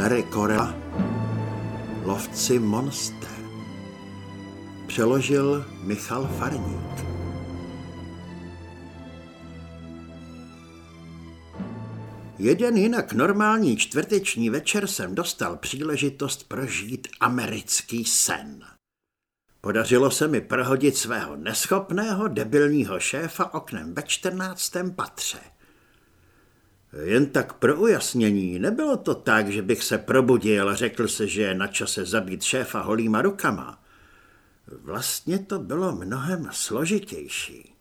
Larry Corella Lovci Monster Přeložil Michal Farník Jeden jinak normální čtvrteční večer jsem dostal příležitost prožít americký sen. Podařilo se mi prohodit svého neschopného, debilního šéfa oknem ve čtrnáctém patře. Jen tak pro ujasnění, nebylo to tak, že bych se probudil a řekl se, že je na čase zabít šéfa holýma rukama. Vlastně to bylo mnohem složitější.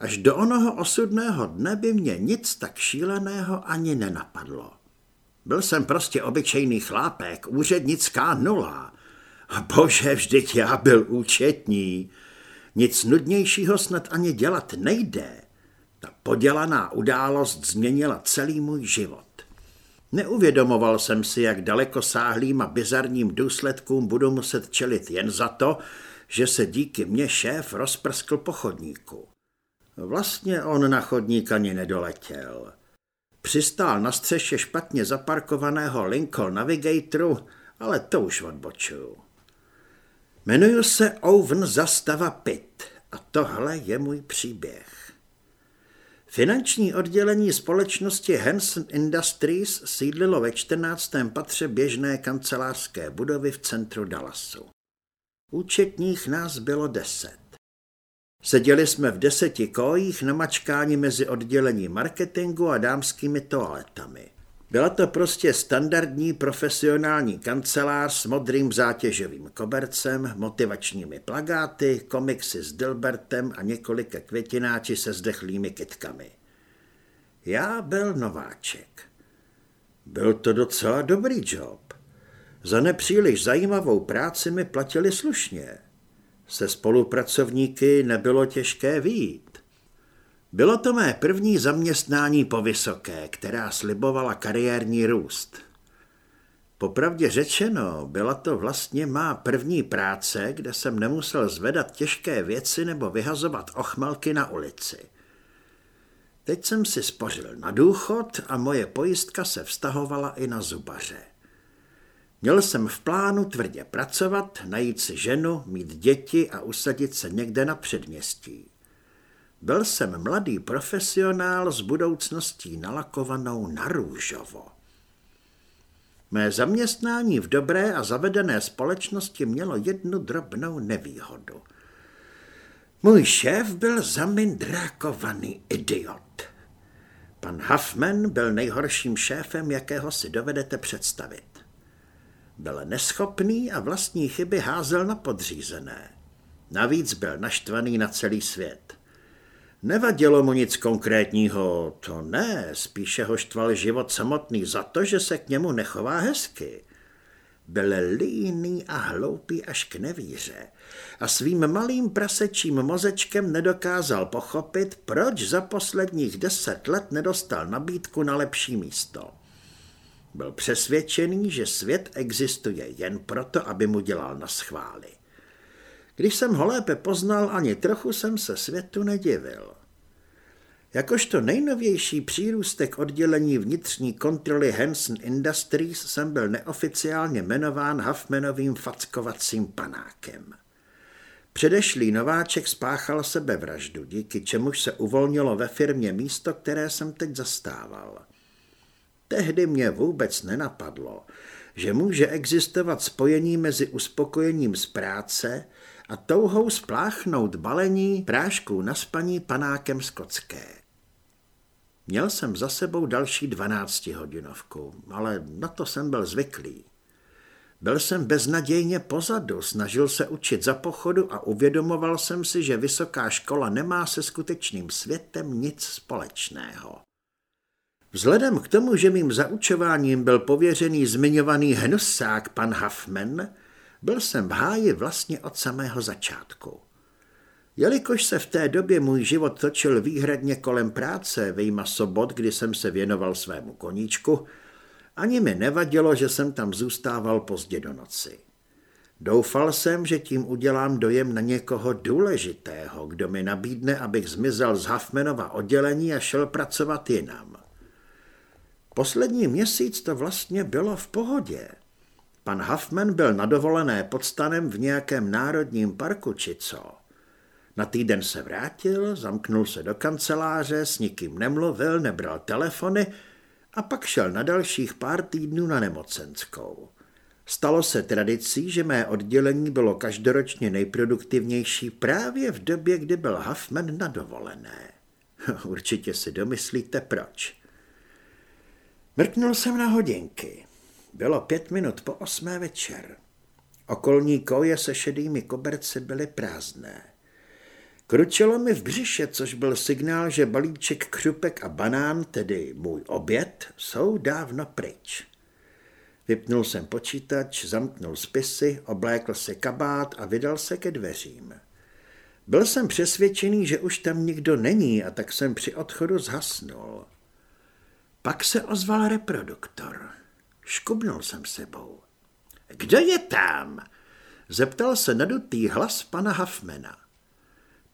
Až do onoho osudného dne by mě nic tak šíleného ani nenapadlo. Byl jsem prostě obyčejný chlápek, úřednická nula. A bože, vždyť já byl účetní. Nic nudnějšího snad ani dělat nejde. Podělaná událost změnila celý můj život. Neuvědomoval jsem si, jak daleko sáhlým a bizarním důsledkům budu muset čelit jen za to, že se díky mně šéf rozprskl po chodníku. Vlastně on na chodník ani nedoletěl. Přistál na střeše špatně zaparkovaného Lincoln Navigatoru, ale to už odbočuju. Jmenuji se Owen Zastava Pitt a tohle je můj příběh. Finanční oddělení společnosti Hanson Industries sídlilo ve 14. patře běžné kancelářské budovy v centru Dallasu. Účetních nás bylo deset. Seděli jsme v deseti kojích na mačkání mezi oddělení marketingu a dámskými toaletami. Byla to prostě standardní profesionální kancelář s modrým zátěžovým kobercem, motivačními plagáty, komiksy s Dilbertem a několika květináči se zdechlými kytkami. Já byl nováček. Byl to docela dobrý job. Za nepříliš zajímavou práci mi platili slušně. Se spolupracovníky nebylo těžké výjít. Bylo to mé první zaměstnání po vysoké, která slibovala kariérní růst. Popravdě řečeno, byla to vlastně má první práce, kde jsem nemusel zvedat těžké věci nebo vyhazovat ochmelky na ulici. Teď jsem si spořil na důchod a moje pojistka se vztahovala i na zubaře. Měl jsem v plánu tvrdě pracovat, najít si ženu, mít děti a usadit se někde na předměstí. Byl jsem mladý profesionál s budoucností nalakovanou na růžovo. Mé zaměstnání v dobré a zavedené společnosti mělo jednu drobnou nevýhodu. Můj šéf byl zamindrákovaný idiot. Pan Huffman byl nejhorším šéfem, jakého si dovedete představit. Byl neschopný a vlastní chyby házel na podřízené. Navíc byl naštvaný na celý svět. Nevadilo mu nic konkrétního, to ne, spíše ho štval život samotný za to, že se k němu nechová hezky. Byl líný a hloupý až k nevíře a svým malým prasečím mozečkem nedokázal pochopit, proč za posledních deset let nedostal nabídku na lepší místo. Byl přesvědčený, že svět existuje jen proto, aby mu dělal na schvály. Když jsem ho lépe poznal, ani trochu jsem se světu nedivil. Jakožto nejnovější přírůstek oddělení vnitřní kontroly Hanson Industries jsem byl neoficiálně jmenován Huffmanovým fackovacím panákem. Předešlý nováček spáchal sebevraždu, díky čemuž se uvolnilo ve firmě místo, které jsem teď zastával. Tehdy mě vůbec nenapadlo, že může existovat spojení mezi uspokojením z práce a touhou spláchnout balení prášků na spaní panákem skocké. Měl jsem za sebou další dvanáctihodinovku, ale na to jsem byl zvyklý. Byl jsem beznadějně pozadu, snažil se učit za pochodu a uvědomoval jsem si, že vysoká škola nemá se skutečným světem nic společného. Vzhledem k tomu, že mým zaučováním byl pověřený zmiňovaný hnusák pan Huffman, byl jsem v háji vlastně od samého začátku. Jelikož se v té době můj život točil výhradně kolem práce, vyjma sobot, kdy jsem se věnoval svému koníčku, ani mi nevadilo, že jsem tam zůstával pozdě do noci. Doufal jsem, že tím udělám dojem na někoho důležitého, kdo mi nabídne, abych zmizel z Huffmanova oddělení a šel pracovat jinam. Poslední měsíc to vlastně bylo v pohodě. Pan Huffman byl na dovolené pod stanem v nějakém národním parku či co. Na týden se vrátil, zamknul se do kanceláře, s nikým nemluvil, nebral telefony a pak šel na dalších pár týdnů na nemocenskou. Stalo se tradicí, že mé oddělení bylo každoročně nejproduktivnější právě v době, kdy byl Huffman na dovolené. Určitě si domyslíte proč. Mrknul jsem na hodinky. Bylo pět minut po osmé večer. Okolní koje se šedými koberci byly prázdné. Kručilo mi v břiše, což byl signál, že balíček křupek a banán, tedy můj oběd, jsou dávno pryč. Vypnul jsem počítač, zamknul spisy, oblékl se kabát a vydal se ke dveřím. Byl jsem přesvědčený, že už tam nikdo není a tak jsem při odchodu zhasnul. Pak se ozval reproduktor. Škubnul jsem sebou. Kdo je tam? Zeptal se nadutý hlas pana Hafmena.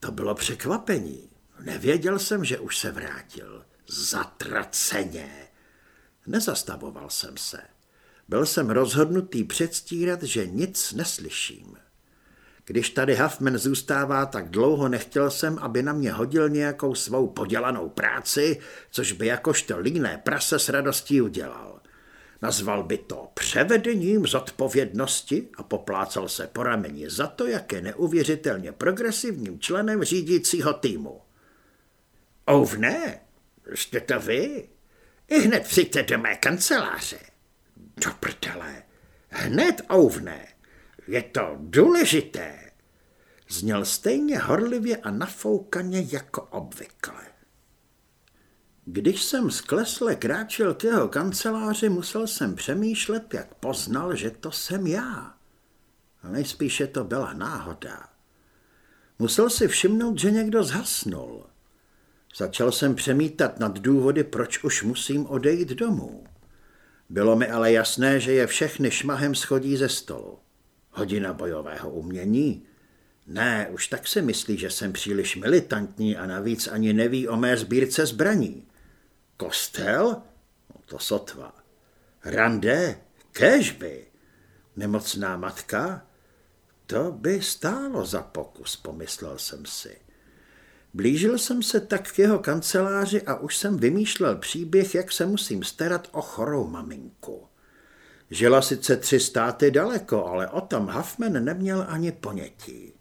To bylo překvapení. Nevěděl jsem, že už se vrátil. Zatraceně. Nezastavoval jsem se. Byl jsem rozhodnutý předstírat, že nic neslyším. Když tady Huffman zůstává tak dlouho, nechtěl jsem, aby na mě hodil nějakou svou podělanou práci, což by jakožto líné prase s radostí udělal. Nazval by to převedením zodpovědnosti a poplácal se po rameni za to, jak je neuvěřitelně progresivním členem řídícího týmu. Ouvne, jste to vy? I hned přijďte do mé kanceláře. Do prdele, hned ouvne. Je to důležité. Zněl stejně horlivě a nafoukaně jako obvykle. Když jsem sklesle kráčel k jeho kanceláři, musel jsem přemýšlet, jak poznal, že to jsem já. A nejspíše to byla náhoda. Musel si všimnout, že někdo zhasnul. Začal jsem přemítat nad důvody, proč už musím odejít domů. Bylo mi ale jasné, že je všechny šmahem schodí ze stolu. Hodina bojového umění? Ne, už tak si myslí, že jsem příliš militantní a navíc ani neví o mé sbírce zbraní. Kostel? No to sotva. Rande? Kežby? Nemocná matka? To by stálo za pokus, pomyslel jsem si. Blížil jsem se tak k jeho kanceláři a už jsem vymýšlel příběh, jak se musím starat o chorou maminku. Žila sice tři státy daleko, ale o tom Huffman neměl ani ponětí.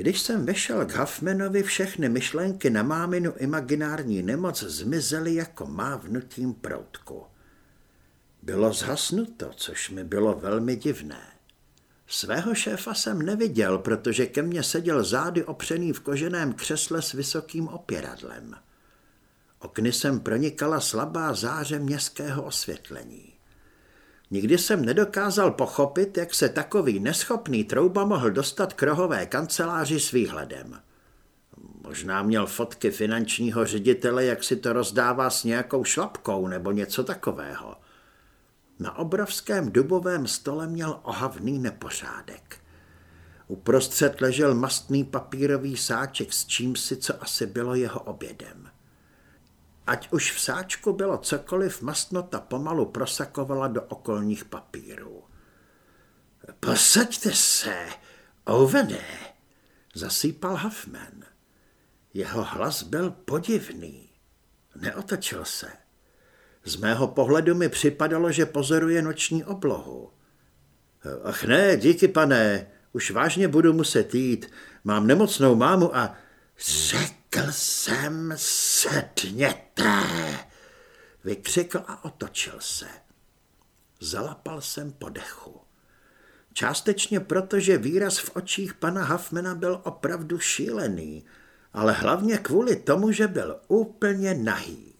Když jsem vešel k Huffmanovi, všechny myšlenky na máminu imaginární nemoc zmizely jako mávnutím proutku. Bylo zhasnuto, což mi bylo velmi divné. Svého šéfa jsem neviděl, protože ke mně seděl zády opřený v koženém křesle s vysokým opěradlem. Okny jsem pronikala slabá záře městského osvětlení. Nikdy jsem nedokázal pochopit, jak se takový neschopný trouba mohl dostat k rohové kanceláři s výhledem. Možná měl fotky finančního ředitele, jak si to rozdává s nějakou šlapkou nebo něco takového. Na obrovském dubovém stole měl ohavný nepořádek. Uprostřed ležel mastný papírový sáček s čím si, co asi bylo jeho obědem. Ať už v sáčku bylo cokoliv, mastnota pomalu prosakovala do okolních papírů. Posaďte se, Ovené, zasýpal Huffman. Jeho hlas byl podivný. Neotočil se. Z mého pohledu mi připadalo, že pozoruje noční oblohu. Ach ne, díky pane, už vážně budu muset jít. Mám nemocnou mámu a... Řekl jsem sedněte, vykřikl a otočil se. Zalapal jsem po dechu. Částečně proto, že výraz v očích pana Hafmana byl opravdu šílený, ale hlavně kvůli tomu, že byl úplně nahý.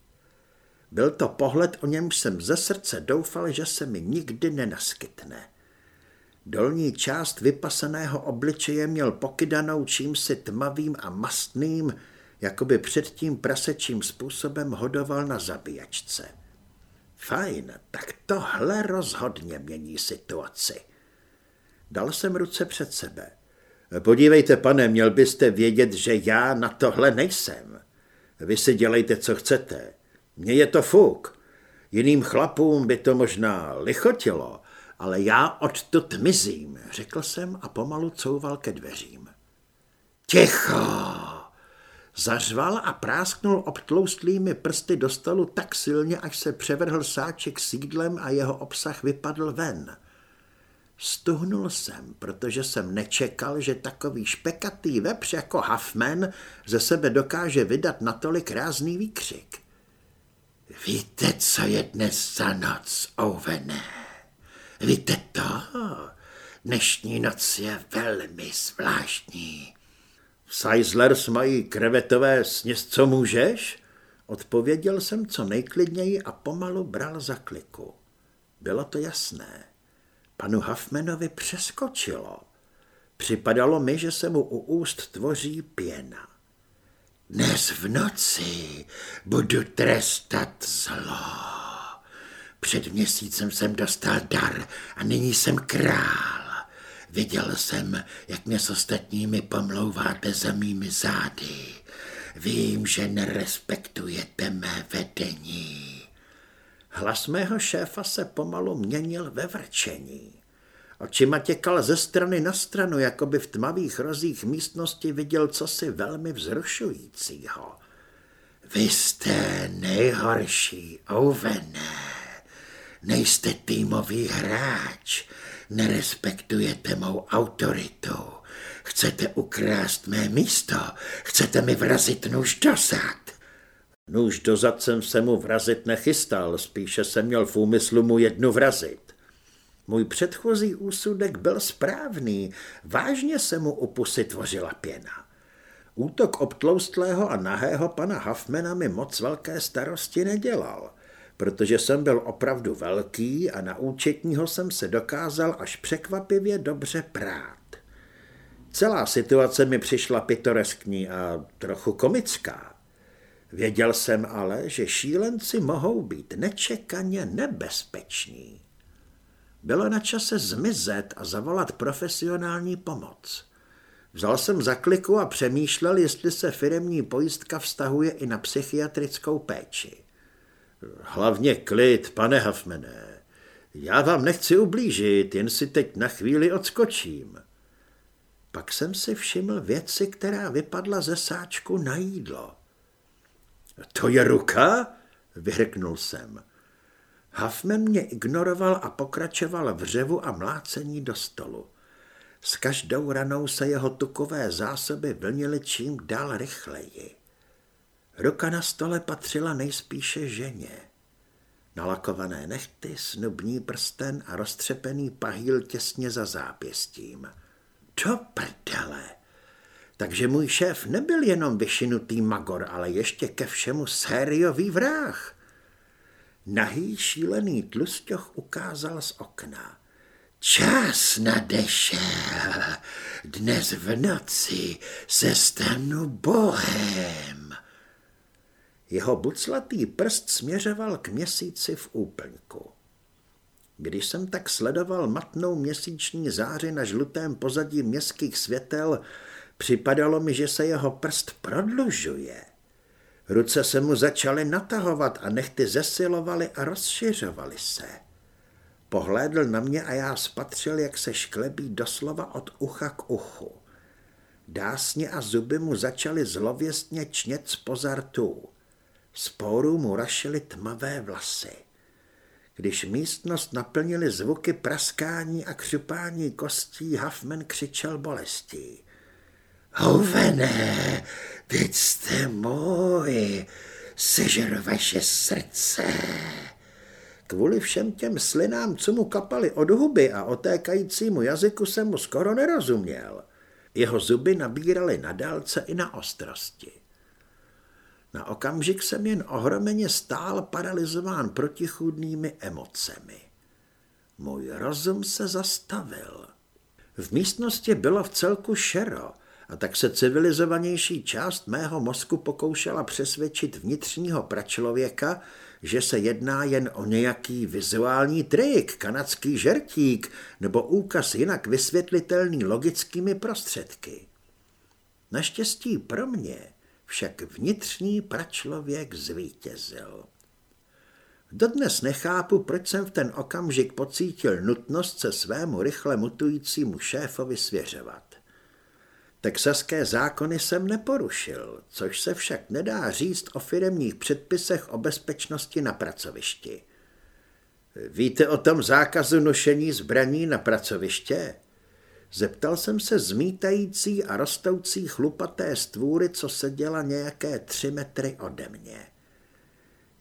Byl to pohled, o němž jsem ze srdce doufal, že se mi nikdy nenaskytne. Dolní část vypasaného obličeje měl pokydanou čímsi tmavým a mastným, jako by předtím prasečím způsobem hodoval na zabíjačce. Fajn, tak tohle rozhodně mění situaci. Dal jsem ruce před sebe. Podívejte, pane, měl byste vědět, že já na tohle nejsem. Vy si dělejte, co chcete. Mně je to fuk. Jiným chlapům by to možná lichotilo, ale já odtud mizím, řekl jsem a pomalu couval ke dveřím. Ticho! Zařval a prásknul obtloustlými prsty do stolu tak silně, až se převrhl sáček sídlem a jeho obsah vypadl ven. Stuhnul jsem, protože jsem nečekal, že takový špekatý vepř jako Huffman ze sebe dokáže vydat natolik rázný výkřik. Víte, co je dnes za noc, Ovené? Víte to? Dnešní noc je velmi zvláštní. Seislers mají krevetové sněz, co můžeš? Odpověděl jsem co nejklidněji a pomalu bral za kliku. Bylo to jasné. Panu Huffmanovi přeskočilo. Připadalo mi, že se mu u úst tvoří pěna. Dnes v noci budu trestat zlo. Před měsícem jsem dostal dar a nyní jsem král. Viděl jsem, jak mě s ostatními pomlouváte za mými zády. Vím, že nerespektujete mé vedení. Hlas mého šéfa se pomalu měnil ve vrčení. Očima těkal ze strany na stranu, jako by v tmavých rozích místnosti viděl cosi velmi vzrušujícího. Vy jste nejhorší, Ovené. Nejste týmový hráč, nerespektujete mou autoritu. Chcete ukrást mé místo, chcete mi vrazit nůž do zad. Nůž do zad jsem se mu vrazit nechystal, spíše jsem měl v úmyslu mu jednu vrazit. Můj předchozí úsudek byl správný, vážně se mu u pusy tvořila pěna. Útok obtloustlého a nahého pana Huffmana mi moc velké starosti nedělal, protože jsem byl opravdu velký a na účetního jsem se dokázal až překvapivě dobře prát. Celá situace mi přišla pitoreskní a trochu komická. Věděl jsem ale, že šílenci mohou být nečekaně nebezpeční. Bylo na čase zmizet a zavolat profesionální pomoc. Vzal jsem za kliku a přemýšlel, jestli se firemní pojistka vztahuje i na psychiatrickou péči. Hlavně klid, pane Hafmené. Já vám nechci ublížit, jen si teď na chvíli odskočím. Pak jsem si všiml věci, která vypadla ze sáčku na jídlo. To je ruka? Vyhrknul jsem. Huffman mě ignoroval a pokračoval v řevu a mlácení do stolu. S každou ranou se jeho tukové zásoby vlnily čím dál rychleji. Ruka na stole patřila nejspíše ženě. Nalakované nechty, snubní prsten a roztřepený pahýl těsně za zápěstím. To prdele! Takže můj šéf nebyl jenom vyšinutý magor, ale ještě ke všemu sériový vrah. Nahý šílený tlusťoch ukázal z okna. Čas nadešel. Dnes v noci se stanu bohem. Jeho buclatý prst směřoval k měsíci v úplňku. Když jsem tak sledoval matnou měsíční záři na žlutém pozadí městských světel, připadalo mi, že se jeho prst prodlužuje. Ruce se mu začaly natahovat a nechty zesilovaly a rozšiřovaly se. Pohlédl na mě a já spatřil, jak se šklebí doslova od ucha k uchu. Dásně a zuby mu začaly zlověstně čnět z pozartů. Z mu rašily tmavé vlasy. Když místnost naplnili zvuky praskání a křupání kostí, Huffman křičel bolestí. Houvené, teď jste můj, sežer vaše srdce. Kvůli všem těm slinám, co mu kapaly od huby a otékajícímu jazyku jsem mu skoro nerozuměl. Jeho zuby nabíraly na dálce i na ostrosti. Na okamžik jsem jen ohromeně stál paralizován protichůdnými emocemi. Můj rozum se zastavil. V místnosti bylo v celku šero a tak se civilizovanější část mého mozku pokoušela přesvědčit vnitřního pračlověka, že se jedná jen o nějaký vizuální trik, kanadský žertík nebo úkaz jinak vysvětlitelný logickými prostředky. Naštěstí pro mě však vnitřní pračlověk zvítězil. Dodnes nechápu, proč jsem v ten okamžik pocítil nutnost se svému rychle mutujícímu šéfovi svěřovat. Texaské zákony jsem neporušil, což se však nedá říct o firemních předpisech o bezpečnosti na pracovišti. Víte o tom zákazu nošení zbraní na pracoviště? Zeptal jsem se zmítající a rostoucí chlupaté stvůry, co seděla nějaké tři metry ode mě.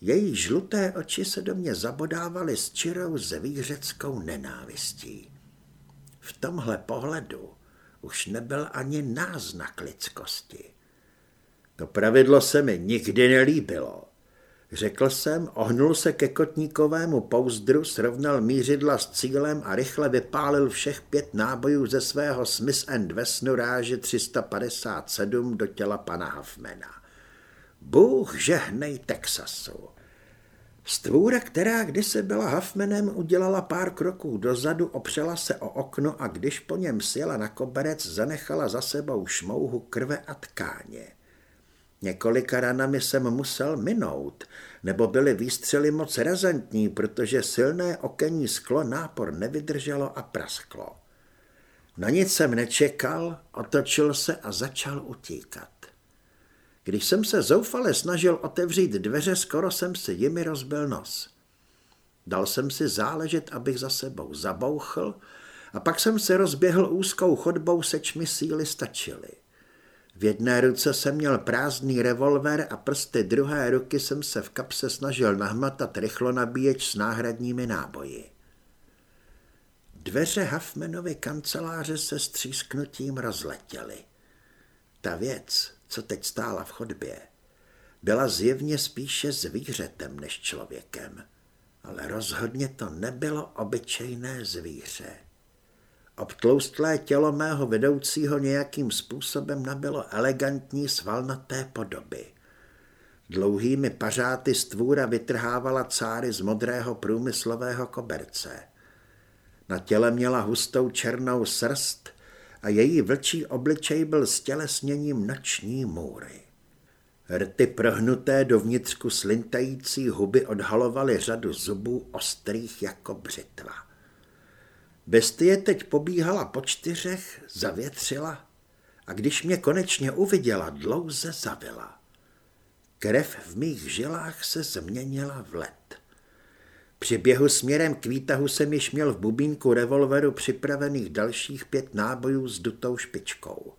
Její žluté oči se do mě zabodávaly s čirou zvířeckou nenávistí. V tomhle pohledu už nebyl ani náznak lidskosti. To pravidlo se mi nikdy nelíbilo. Řekl jsem, ohnul se ke kotníkovému pouzdru, srovnal mířidla s cílem a rychle vypálil všech pět nábojů ze svého Smith Wesson ráže 357 do těla pana Huffmana. Bůh žehnej Texasu. Stvůra, která kdysi byla Huffmanem, udělala pár kroků dozadu, opřela se o okno a když po něm sjela na koberec, zanechala za sebou šmouhu krve a tkáně. Několika ranami jsem musel minout, nebo byly výstřely moc razantní, protože silné okenní sklo nápor nevydrželo a prasklo. Na nic jsem nečekal, otočil se a začal utíkat. Když jsem se zoufale snažil otevřít dveře, skoro jsem si jimi rozbil nos. Dal jsem si záležet, abych za sebou zabouchl, a pak jsem se rozběhl úzkou chodbou, seč mi síly stačily. V jedné ruce jsem měl prázdný revolver a prsty druhé ruky jsem se v kapse snažil nahmatat rychlo nabíječ s náhradními náboji. Dveře Huffmanovy kanceláře se střísknutím rozletěly. Ta věc, co teď stála v chodbě, byla zjevně spíše zvířetem než člověkem, ale rozhodně to nebylo obyčejné zvíře. Obtloustlé tělo mého vedoucího nějakým způsobem nabilo elegantní svalnaté podoby. Dlouhými pařáty stvůra vytrhávala cáry z modrého průmyslového koberce. Na těle měla hustou černou srst a její vlčí obličej byl stělesněním noční můry. Rty prohnuté dovnitřku slintající huby odhalovaly řadu zubů ostrých jako břitva. Bestie teď pobíhala po čtyřech, zavětřila a když mě konečně uviděla, dlouze zavila. Krev v mých žilách se změnila v led. Při běhu směrem k výtahu jsem již měl v bubínku revolveru připravených dalších pět nábojů s dutou špičkou.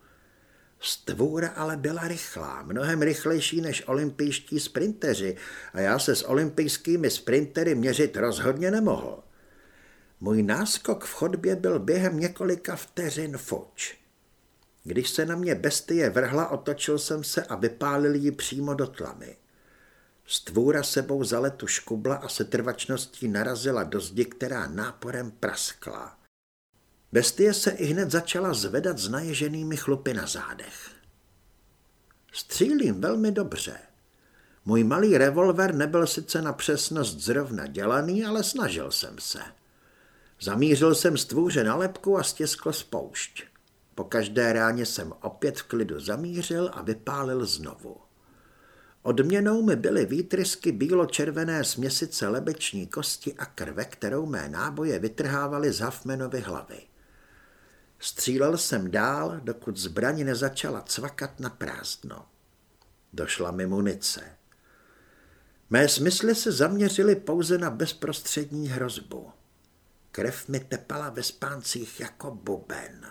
Stvůra ale byla rychlá, mnohem rychlejší než olympijští sprinteři a já se s olympijskými sprintery měřit rozhodně nemohl. Můj náskok v chodbě byl během několika vteřin fuč. Když se na mě bestie vrhla, otočil jsem se a vypálil ji přímo do tlamy. Stvůra sebou za letu škubla a se trvačností narazila do zdi, která náporem praskla. Bestie se i hned začala zvedat s naježenými chlupy na zádech. Střílím velmi dobře. Můj malý revolver nebyl sice na přesnost zrovna dělaný, ale snažil jsem se. Zamířil jsem stvůře na lepku a stěskl spoušť. Po každé ráně jsem opět v klidu zamířil a vypálil znovu. Odměnou mi byly výtrysky bílo-červené směsice lebeční kosti a krve, kterou mé náboje vytrhávaly z Huffmanovy hlavy. Střílel jsem dál, dokud zbraň nezačala cvakat na prázdno. Došla mi munice. Mé smysly se zaměřily pouze na bezprostřední hrozbu. Krev mi tepala ve spáncích jako buben.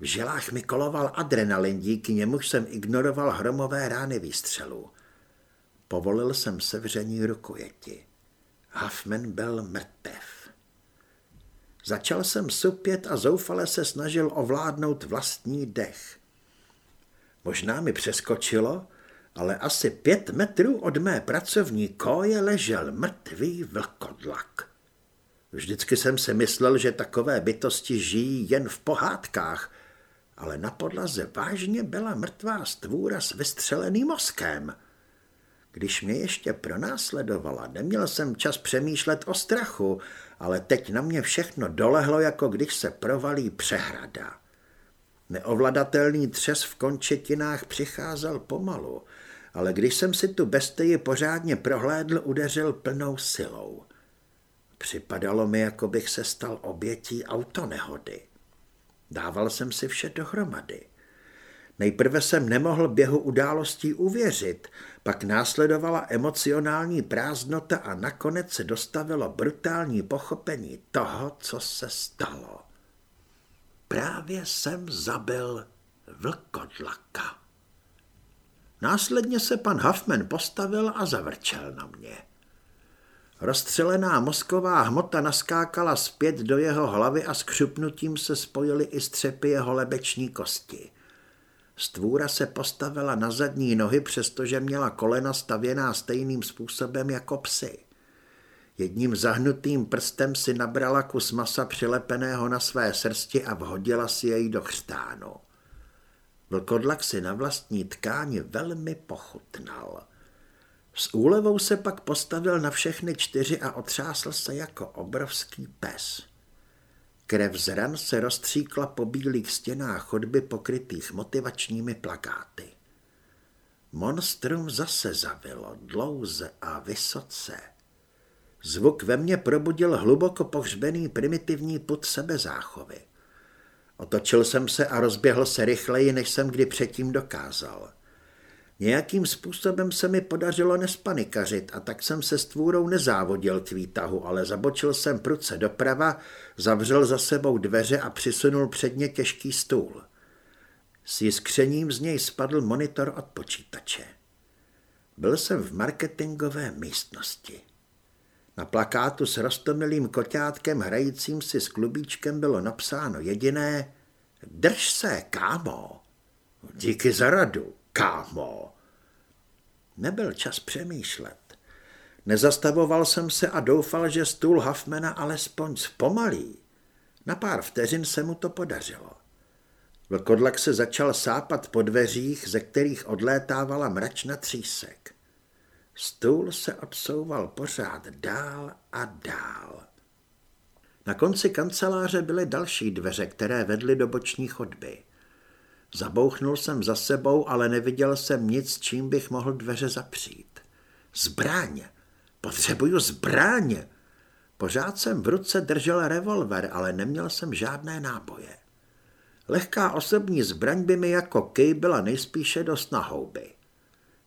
V žilách mi koloval adrenalin, díky němuž jsem ignoroval hromové rány výstřelů. Povolil jsem sevření rukojeti. Huffman byl mrtev. Začal jsem supět a zoufale se snažil ovládnout vlastní dech. Možná mi přeskočilo, ale asi pět metrů od mé pracovní koje ležel mrtvý vlkodlak. Vždycky jsem si myslel, že takové bytosti žijí jen v pohádkách, ale na podlaze vážně byla mrtvá stvůra s vystřeleným mozkem. Když mě ještě pronásledovala, neměl jsem čas přemýšlet o strachu, ale teď na mě všechno dolehlo, jako když se provalí přehrada. Neovladatelný třes v končetinách přicházel pomalu ale když jsem si tu bestii pořádně prohlédl, udeřil plnou silou. Připadalo mi, jako bych se stal obětí autonehody. Dával jsem si vše dohromady. Nejprve jsem nemohl běhu událostí uvěřit, pak následovala emocionální prázdnota a nakonec se dostavilo brutální pochopení toho, co se stalo. Právě jsem zabil vlkodlaka. Následně se pan Huffman postavil a zavrčel na mě. Rozstřelená mozková hmota naskákala zpět do jeho hlavy a s křupnutím se spojily i střepy jeho lebeční kosti. Stvůra se postavila na zadní nohy, přestože měla kolena stavěná stejným způsobem jako psy. Jedním zahnutým prstem si nabrala kus masa přilepeného na své srsti a vhodila si jej do chřtánu. Vlkodlak si na vlastní tkáni velmi pochutnal. S úlevou se pak postavil na všechny čtyři a otřásl se jako obrovský pes. Krev z ran se rozstříkla po bílých stěnách chodby pokrytých motivačními plakáty. Monstrum zase zavilo, dlouze a vysoce. Zvuk ve mně probudil hluboko pohřbený primitivní put sebezáchovy. Otočil jsem se a rozběhl se rychleji, než jsem kdy předtím dokázal. Nějakým způsobem se mi podařilo nespanikařit a tak jsem se stvůrou nezávodil k výtahu, ale zabočil jsem pruce doprava, zavřel za sebou dveře a přisunul předně těžký stůl. S jiskřením z něj spadl monitor od počítače. Byl jsem v marketingové místnosti. Na plakátu s rostomilým koťátkem hrajícím si s klubíčkem bylo napsáno jediné Drž se, kámo. Díky za radu, kámo. Nebyl čas přemýšlet. Nezastavoval jsem se a doufal, že stůl Huffmana alespoň zpomalí. Na pár vteřin se mu to podařilo. Vlkodlak se začal sápat po dveřích, ze kterých odlétávala mračna třísek. Stůl se odsouval pořád dál a dál. Na konci kanceláře byly další dveře, které vedly do boční chodby. Zabouchnul jsem za sebou, ale neviděl jsem nic, čím bych mohl dveře zapřít. Zbraň! Potřebuju zbraň! Pořád jsem v ruce držel revolver, ale neměl jsem žádné náboje. Lehká osobní zbraň by mi jako kej byla nejspíše dost na houby.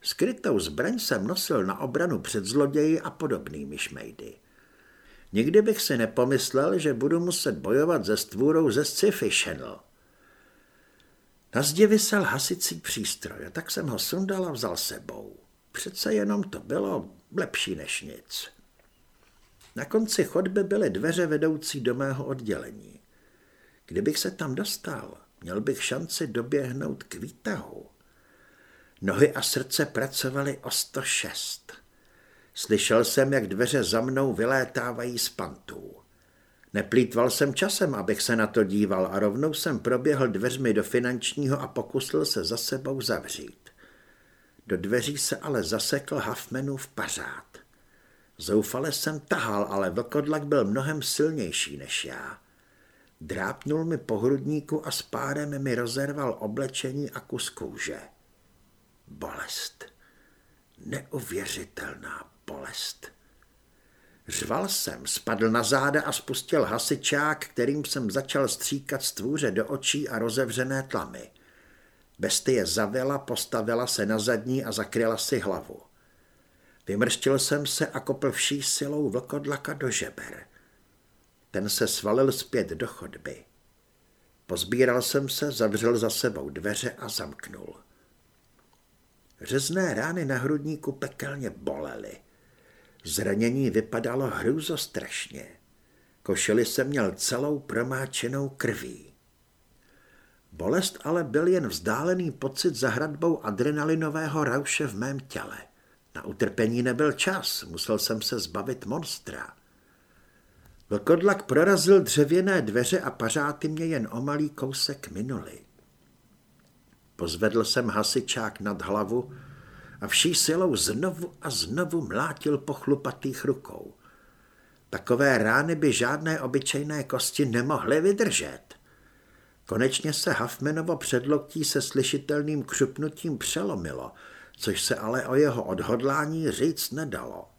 Skrytou zbraň jsem nosil na obranu před zloději a podobnými šmejdy. Nikdy bych si nepomyslel, že budu muset bojovat ze stvůrou ze sci-fi channel. Na zdi vysel hasicí přístroj, tak jsem ho sundal a vzal sebou. Přece jenom to bylo lepší než nic. Na konci chodby byly dveře vedoucí do mého oddělení. Kdybych se tam dostal, měl bych šanci doběhnout k výtahu. Nohy a srdce pracovaly o 106. Slyšel jsem, jak dveře za mnou vylétávají z pantů. Neplýtval jsem časem, abych se na to díval a rovnou jsem proběhl dveřmi do finančního a pokusil se za sebou zavřít. Do dveří se ale zasekl Huffmanův pařád. Zoufale jsem tahal, ale vlkodlak byl mnohem silnější než já. Drápnul mi po hrudníku a s párem mi rozerval oblečení a kus kůže. Bolest. Neuvěřitelná bolest. Řval jsem, spadl na záda a spustil hasičák, kterým jsem začal stříkat stvůře do očí a rozevřené tlamy. Bestie zavila, postavila se na zadní a zakryla si hlavu. Vymrštil jsem se a kopl vší silou vlkodlaka do žeber. Ten se svalil zpět do chodby. Pozbíral jsem se, zavřel za sebou dveře a zamknul. Řezné rány na hrudníku pekelně bolely. Zranění vypadalo hrůzostrašně. Košili se měl celou promáčenou krví. Bolest ale byl jen vzdálený pocit za hradbou adrenalinového rauše v mém těle. Na utrpení nebyl čas, musel jsem se zbavit monstra. Vlkodlak prorazil dřevěné dveře a pařáty mě jen o malý kousek minuli. Pozvedl jsem hasičák nad hlavu a vší silou znovu a znovu mlátil po chlupatých rukou. Takové rány by žádné obyčejné kosti nemohly vydržet. Konečně se Huffmanovo předloktí se slyšitelným křupnutím přelomilo. což se ale o jeho odhodlání říct nedalo.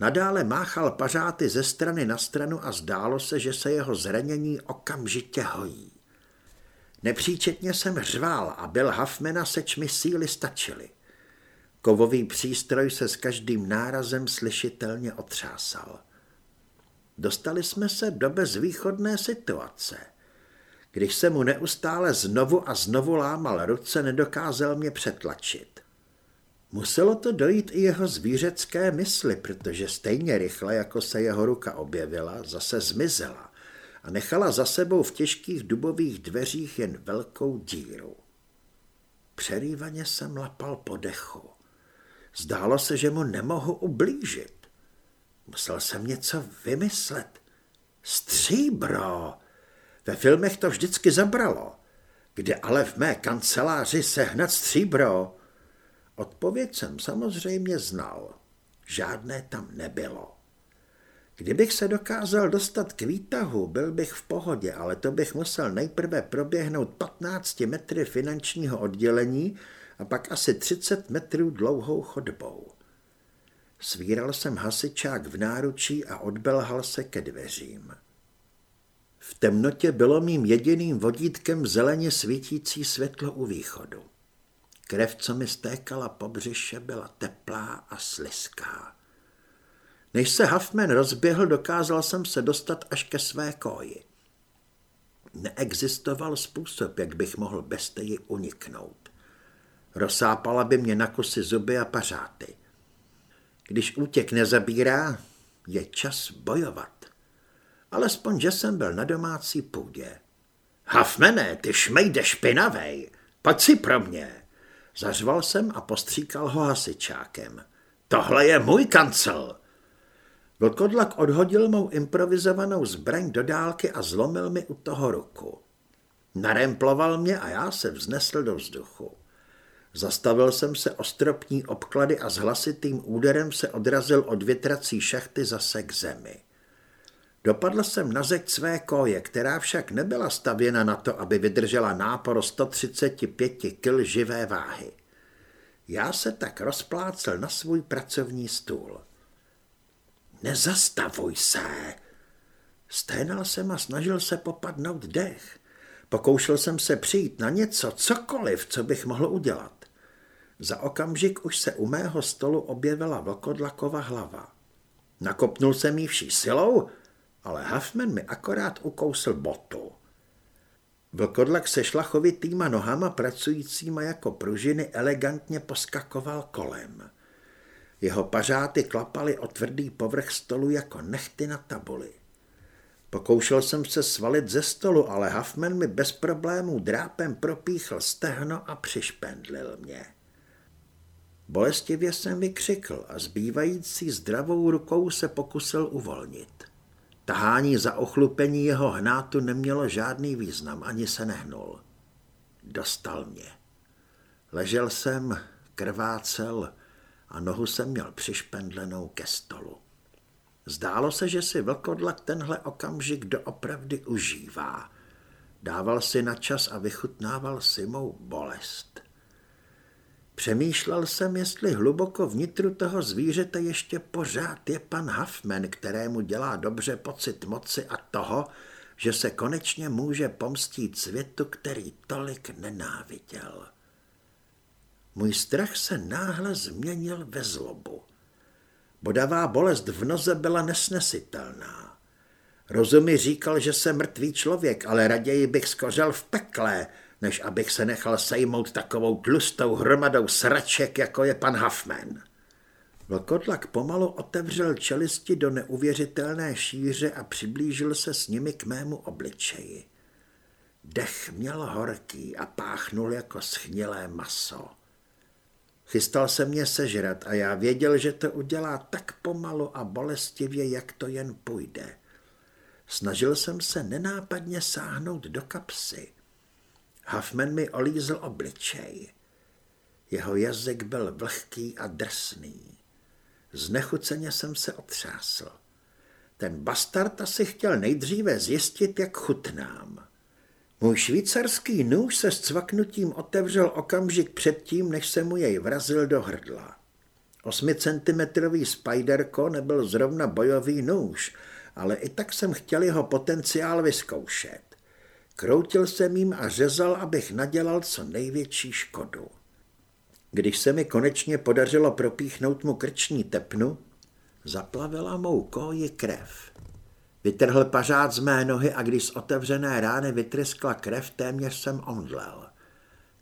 Nadále máchal pařáty ze strany na stranu a zdálo se, že se jeho zranění okamžitě hojí. Nepříčetně jsem řval a byl Hafmena seč mi síly stačily. Kovový přístroj se s každým nárazem slyšitelně otřásal. Dostali jsme se do bezvýchodné situace. Když se mu neustále znovu a znovu lámal ruce, nedokázal mě přetlačit. Muselo to dojít i jeho zvířecké mysli, protože stejně rychle, jako se jeho ruka objevila, zase zmizela a nechala za sebou v těžkých dubových dveřích jen velkou díru. Přerývaně jsem lapal po dechu. Zdálo se, že mu nemohu ublížit. Musel jsem něco vymyslet. Stříbro! Ve filmech to vždycky zabralo. Kde ale v mé kanceláři sehnat stříbro? Odpověď jsem samozřejmě znal. Žádné tam nebylo. Kdybych se dokázal dostat k výtahu, byl bych v pohodě, ale to bych musel nejprve proběhnout 15 metry finančního oddělení a pak asi 30 metrů dlouhou chodbou. Svíral jsem hasičák v náručí a odbelhal se ke dveřím. V temnotě bylo mým jediným vodítkem zeleně svítící světlo u východu. Krev, co mi stékala po břiše, byla teplá a sliská. Než se Huffman rozběhl, dokázal jsem se dostat až ke své koji. Neexistoval způsob, jak bych mohl bez teji uniknout. Rozsápala by mě na kusy zuby a pařáty. Když útěk nezabírá, je čas bojovat. Alespoň, že jsem byl na domácí půdě. Hafmene, ty šmejde špinavej, pojď si pro mě. Zařval jsem a postříkal ho hasičákem. Tohle je můj kancel. Vlkodlak odhodil mou improvizovanou zbraň do dálky a zlomil mi u toho ruku. Naremploval mě a já se vznesl do vzduchu. Zastavil jsem se o stropní obklady a s hlasitým úderem se odrazil od větrací šachty zase k zemi. Dopadl jsem na zeď své koje, která však nebyla stavěna na to, aby vydržela nápor 135 kil živé váhy. Já se tak rozplácel na svůj pracovní stůl. Nezastavuj se! Sténal jsem a snažil se popadnout dech. Pokoušel jsem se přijít na něco, cokoliv, co bych mohl udělat. Za okamžik už se u mého stolu objevila vlkodlakova hlava. Nakopnul jsem jí vší silou, ale Huffman mi akorát ukousl botu. Vlkodlak se šlachovitýma nohama pracujícíma jako pružiny elegantně poskakoval kolem. Jeho pařáty klapaly o tvrdý povrch stolu jako nechty na tabuli. Pokoušel jsem se svalit ze stolu, ale Huffman mi bez problémů drápem propíchl stehno a přišpendlil mě. Bolestivě jsem vykřikl a zbývající zdravou rukou se pokusil uvolnit. Tahání za ochlupení jeho hnátu nemělo žádný význam, ani se nehnul. Dostal mě. Ležel jsem, krvácel a nohu jsem měl přišpendlenou ke stolu. Zdálo se, že si vlkodlak tenhle okamžik doopravdy užívá. Dával si na čas a vychutnával si mou bolest. Přemýšlel jsem, jestli hluboko vnitru toho zvířete ještě pořád je pan Huffman, kterému dělá dobře pocit moci a toho, že se konečně může pomstít světu, který tolik nenáviděl. Můj strach se náhle změnil ve zlobu. Bodavá bolest v noze byla nesnesitelná. Rozum mi říkal, že jsem mrtvý člověk, ale raději bych skořel v pekle, než abych se nechal sejmout takovou tlustou hromadou sraček, jako je pan Huffman. Vlkodlak pomalu otevřel čelisti do neuvěřitelné šíře a přiblížil se s nimi k mému obličeji. Dech měl horký a páchnul jako schnilé maso. Chystal se mě sežrat a já věděl, že to udělá tak pomalu a bolestivě, jak to jen půjde. Snažil jsem se nenápadně sáhnout do kapsy. Huffman mi olízl obličej. Jeho jazyk byl vlhký a drsný. Znechuceně jsem se otřásl. Ten bastard asi chtěl nejdříve zjistit, jak chutnám. Můj švýcarský nůž se s cvaknutím otevřel okamžik předtím, než se mu jej vrazil do hrdla. Osmicentimetrový Spiderko nebyl zrovna bojový nůž, ale i tak jsem chtěl jeho potenciál vyzkoušet. Kroutil jsem jim a řezal, abych nadělal co největší škodu. Když se mi konečně podařilo propíchnout mu krční tepnu, zaplavila mou koji krev. Vytrhl pařád z mé nohy a když z otevřené rány vytryskla krev, téměř jsem omdlel.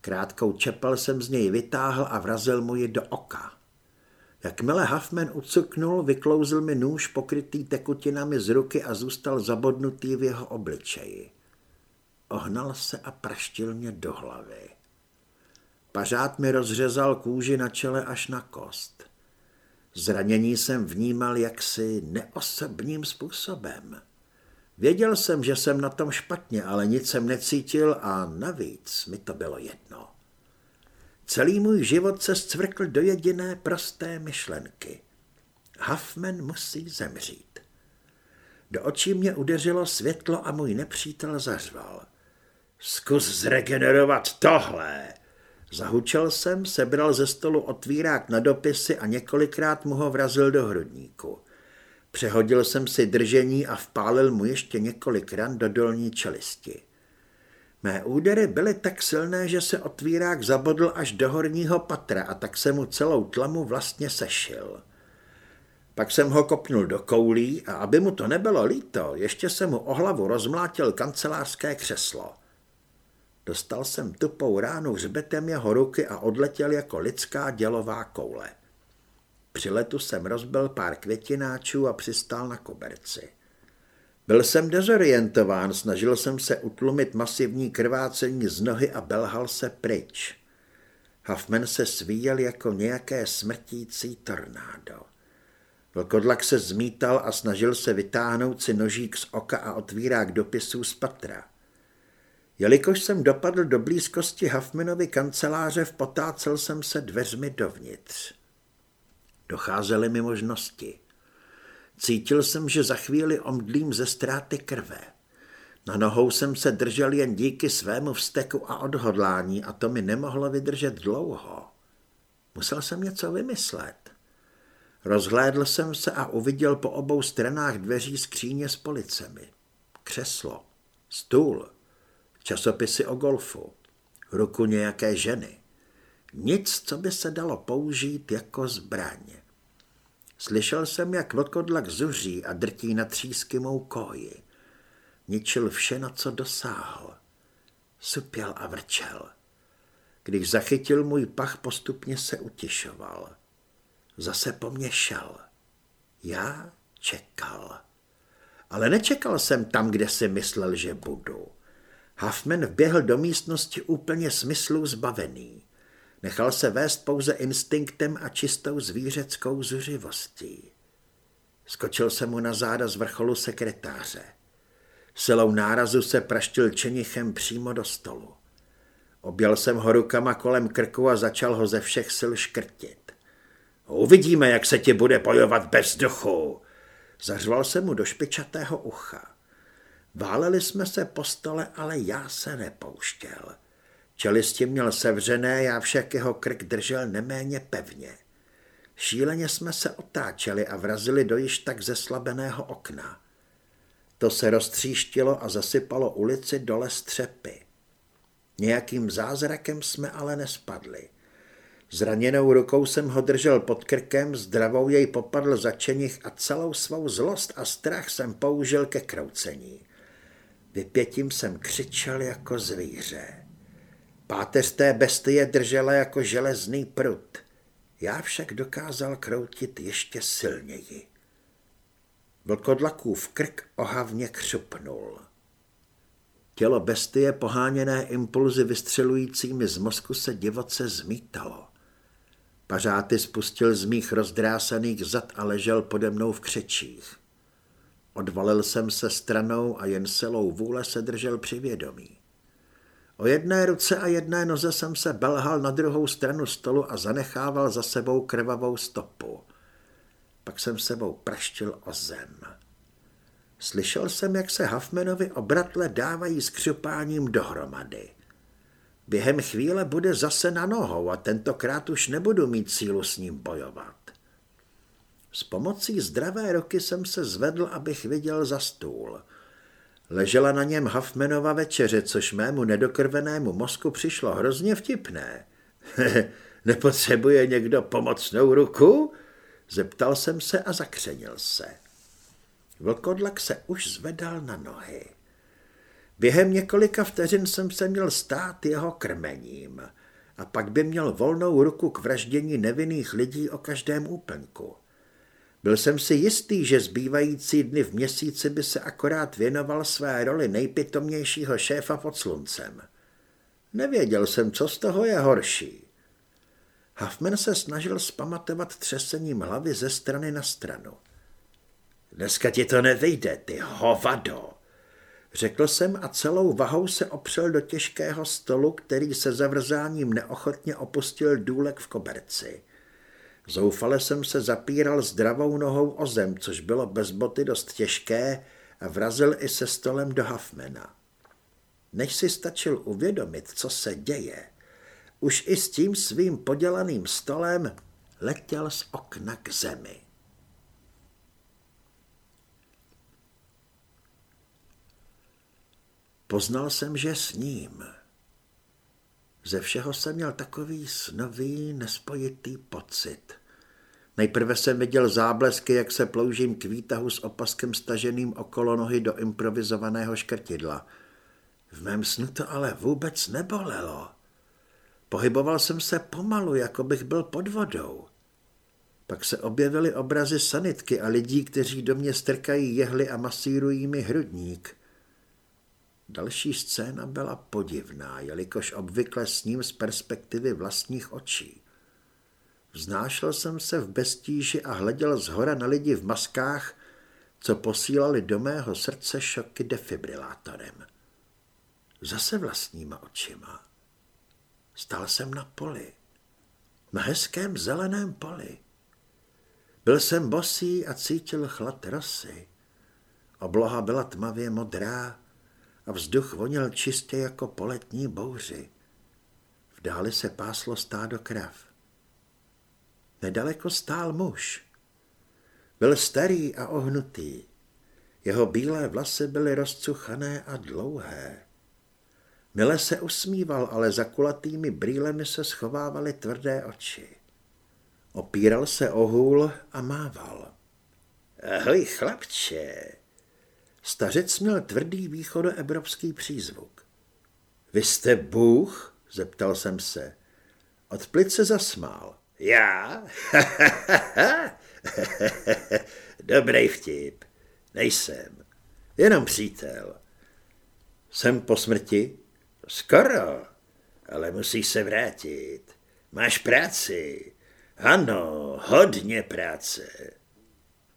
Krátkou čepel jsem z něj vytáhl a vrazil mu ji do oka. Jakmile Huffman ucuknul, vyklouzl mi nůž pokrytý tekutinami z ruky a zůstal zabodnutý v jeho obličeji. Ohnal se a praštil mě do hlavy. Pařád mi rozřezal kůži na čele až na kost. Zranění jsem vnímal jaksi neosobním způsobem. Věděl jsem, že jsem na tom špatně, ale nic jsem necítil a navíc mi to bylo jedno. Celý můj život se zcvrkl do jediné prosté myšlenky. Huffman musí zemřít. Do očí mě udeřilo světlo a můj nepřítel zařval. Zkus zregenerovat tohle. Zahučel jsem, sebral ze stolu otvírák na dopisy a několikrát mu ho vrazil do hrudníku. Přehodil jsem si držení a vpálil mu ještě několik ran do dolní čelisti. Mé údery byly tak silné, že se otvírák zabodl až do horního patra a tak se mu celou tlamu vlastně sešil. Pak jsem ho kopnul do koulí a aby mu to nebylo líto, ještě jsem mu o hlavu rozmlátil kancelářské křeslo. Dostal jsem tupou ránu hřbetem jeho ruky a odletěl jako lidská dělová koule. Při letu jsem rozbil pár květináčů a přistál na koberci. Byl jsem dezorientován, snažil jsem se utlumit masivní krvácení z nohy a belhal se pryč. Huffman se svíjel jako nějaké smrtící tornádo. Vlkodlak se zmítal a snažil se vytáhnout si nožík z oka a otvírák dopisů z patra. Jelikož jsem dopadl do blízkosti Huffmanovy kanceláře, potácel jsem se dveřmi dovnitř. Docházely mi možnosti. Cítil jsem, že za chvíli omdlím ze ztráty krve. Na nohou jsem se držel jen díky svému vzteku a odhodlání a to mi nemohlo vydržet dlouho. Musel jsem něco vymyslet. Rozhlédl jsem se a uviděl po obou stranách dveří skříně s policemi. Křeslo, stůl, časopisy o golfu, ruku nějaké ženy. Nic, co by se dalo použít jako zbraně. Slyšel jsem, jak vlkodlak zuří a drtí na třísky mou koji. Ničil vše, na co dosáhl. Supěl a vrčel. Když zachytil můj pach, postupně se utišoval. Zase po mně šel. Já čekal. Ale nečekal jsem tam, kde si myslel, že budu. Huffman vběhl do místnosti úplně smyslu zbavený. Nechal se vést pouze instinktem a čistou zvířeckou zuřivostí. Skočil se mu na záda z vrcholu sekretáře. Silou nárazu se praštil čenichem přímo do stolu. Objel jsem ho rukama kolem krku a začal ho ze všech sil škrtit. Uvidíme, jak se ti bude bojovat bez vzduchu. Zařval se mu do špičatého ucha. Váleli jsme se po stole, ale já se nepouštěl. Čelisti měl sevřené, já však jeho krk držel neméně pevně. Šíleně jsme se otáčeli a vrazili do již tak zeslabeného okna. To se roztříštilo a zasypalo ulici dole střepy. Nějakým zázrakem jsme ale nespadli. Zraněnou rukou jsem ho držel pod krkem, zdravou jej popadl za čenich a celou svou zlost a strach jsem použil ke kroucení. Vypětím jsem křičel jako zvíře. Páteř té bestie držela jako železný prut. Já však dokázal kroutit ještě silněji. Vlkodlakův krk ohavně křupnul. Tělo bestie poháněné impulzy vystřelujícími z mozku se divoce zmítalo. Pařáty spustil z mých rozdrásaných zad a ležel pode mnou v křečích. Odvalil jsem se stranou a jen silou vůle se držel při vědomí. O jedné ruce a jedné noze jsem se belhal na druhou stranu stolu a zanechával za sebou krvavou stopu. Pak jsem sebou praštil o zem. Slyšel jsem, jak se Huffmanovi obratle dávají s křupáním dohromady. Během chvíle bude zase na nohou a tentokrát už nebudu mít sílu s ním bojovat. S pomocí zdravé roky jsem se zvedl, abych viděl za stůl. Ležela na něm Huffmanova večeře, což mému nedokrvenému mozku přišlo hrozně vtipné. Nepotřebuje někdo pomocnou ruku? Zeptal jsem se a zakřenil se. Vlkodlak se už zvedal na nohy. Během několika vteřin jsem se měl stát jeho krmením a pak by měl volnou ruku k vraždění nevinných lidí o každém úplňku. Byl jsem si jistý, že zbývající dny v měsíci by se akorát věnoval své roli nejpitomnějšího šéfa pod sluncem. Nevěděl jsem, co z toho je horší. Huffman se snažil spamatovat třesením hlavy ze strany na stranu. Dneska ti to nevyjde, ty hovado, řekl jsem a celou vahou se opřel do těžkého stolu, který se zavrzáním neochotně opustil důlek v koberci. Zoufale jsem se zapíral zdravou nohou o zem, což bylo bez boty dost těžké a vrazil i se stolem do Hafmena. Než si stačil uvědomit, co se děje, už i s tím svým podělaným stolem letěl z okna k zemi. Poznal jsem, že s ním. Ze všeho jsem měl takový snový, nespojitý pocit. Nejprve jsem viděl záblesky, jak se ploužím k výtahu s opaskem staženým okolo nohy do improvizovaného škrtidla. V mém snu to ale vůbec nebolelo. Pohyboval jsem se pomalu, jako bych byl pod vodou. Pak se objevily obrazy sanitky a lidí, kteří do mě strkají jehly a masírují mi hrudník. Další scéna byla podivná, jelikož obvykle s ním z perspektivy vlastních očí. Vznášel jsem se v bestíži a hleděl z hora na lidi v maskách, co posílali do mého srdce šoky defibrilátorem. Zase vlastníma očima. Stal jsem na poli. Na hezkém zeleném poli. Byl jsem bosý a cítil chlad rosy. Obloha byla tmavě modrá a vzduch voněl čistě jako poletní bouři. V dáli se páslo stádo krav. Nedaleko stál muž. Byl starý a ohnutý. Jeho bílé vlasy byly rozcuchané a dlouhé. Mile se usmíval, ale za kulatými brýlemi se schovávaly tvrdé oči. Opíral se o hůl a mával. Ahoj, chlapče. Stařec měl tvrdý východoevropský přízvuk. Vy jste Bůh? zeptal jsem se. Od plic se zasmál. Já? Dobrý vtip. Nejsem. Jenom přítel. Jsem po smrti? Skoro, ale musíš se vrátit. Máš práci. Ano, hodně práce.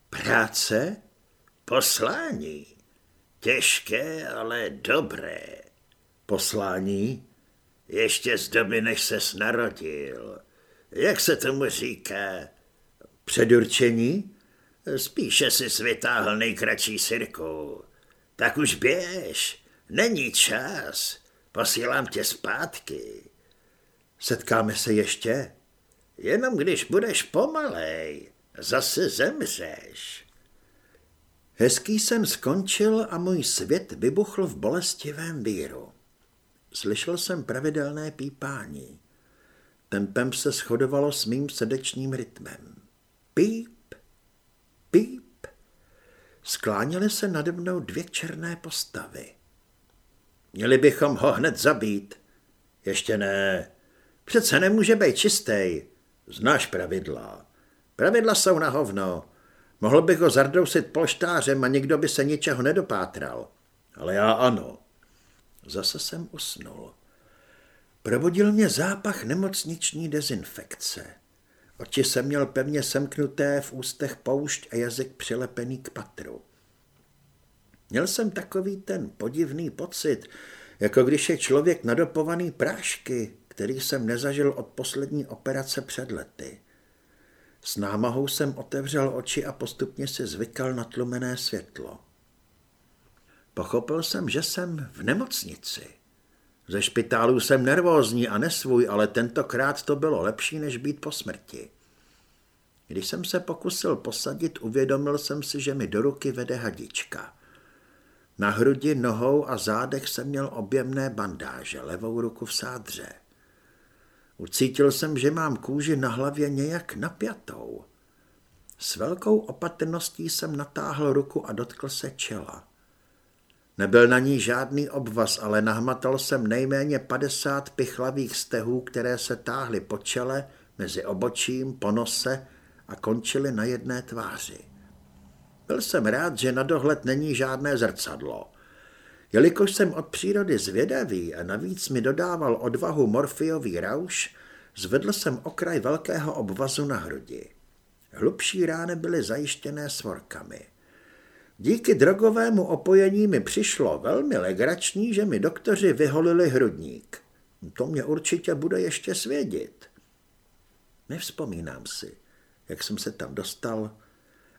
Práce? Poslání. Těžké, ale dobré. Poslání? Ještě z doby, než ses narodil. Jak se tomu říká? Předurčení? Spíše si svytáhl nejkratší sirku. Tak už běž, není čas. Posílám tě zpátky. Setkáme se ještě? Jenom když budeš pomalej, zase zemřeš. Hezký sen skončil a můj svět vybuchl v bolestivém víru. Slyšel jsem pravidelné pípání. Tempem se shodovalo s mým srdečním rytmem. Píp, píp. Skláněly se nade mnou dvě černé postavy. Měli bychom ho hned zabít. Ještě ne. Přece nemůže být čistý. Znáš pravidla. Pravidla jsou na hovno. Mohl bych ho zardousit polštářem a nikdo by se ničeho nedopátral. Ale já ano. Zase jsem usnul. Probudil mě zápach nemocniční dezinfekce. Oči jsem měl pevně semknuté, v ústech poušť a jazyk přilepený k patru. Měl jsem takový ten podivný pocit, jako když je člověk nadopovaný prášky, který jsem nezažil od poslední operace před lety. S námahou jsem otevřel oči a postupně se zvykal na tlumené světlo. Pochopil jsem, že jsem v nemocnici. Ze špitálu jsem nervózní a nesvůj, ale tentokrát to bylo lepší, než být po smrti. Když jsem se pokusil posadit, uvědomil jsem si, že mi do ruky vede hadička. Na hrudi, nohou a zádech jsem měl objemné bandáže, levou ruku v sádře. Ucítil jsem, že mám kůži na hlavě nějak napjatou. S velkou opatrností jsem natáhl ruku a dotkl se čela. Nebyl na ní žádný obvaz, ale nahmatal jsem nejméně 50 pichlavých stehů, které se táhly po čele, mezi obočím, po nose a končily na jedné tváři. Byl jsem rád, že na dohled není žádné zrcadlo. Jelikož jsem od přírody zvědavý a navíc mi dodával odvahu morfiový rauš, zvedl jsem okraj velkého obvazu na hrudi. Hlubší rány byly zajištěné svorkami. Díky drogovému opojení mi přišlo velmi legrační, že mi doktoři vyholili hrudník. To mě určitě bude ještě svědět. Nevzpomínám si, jak jsem se tam dostal,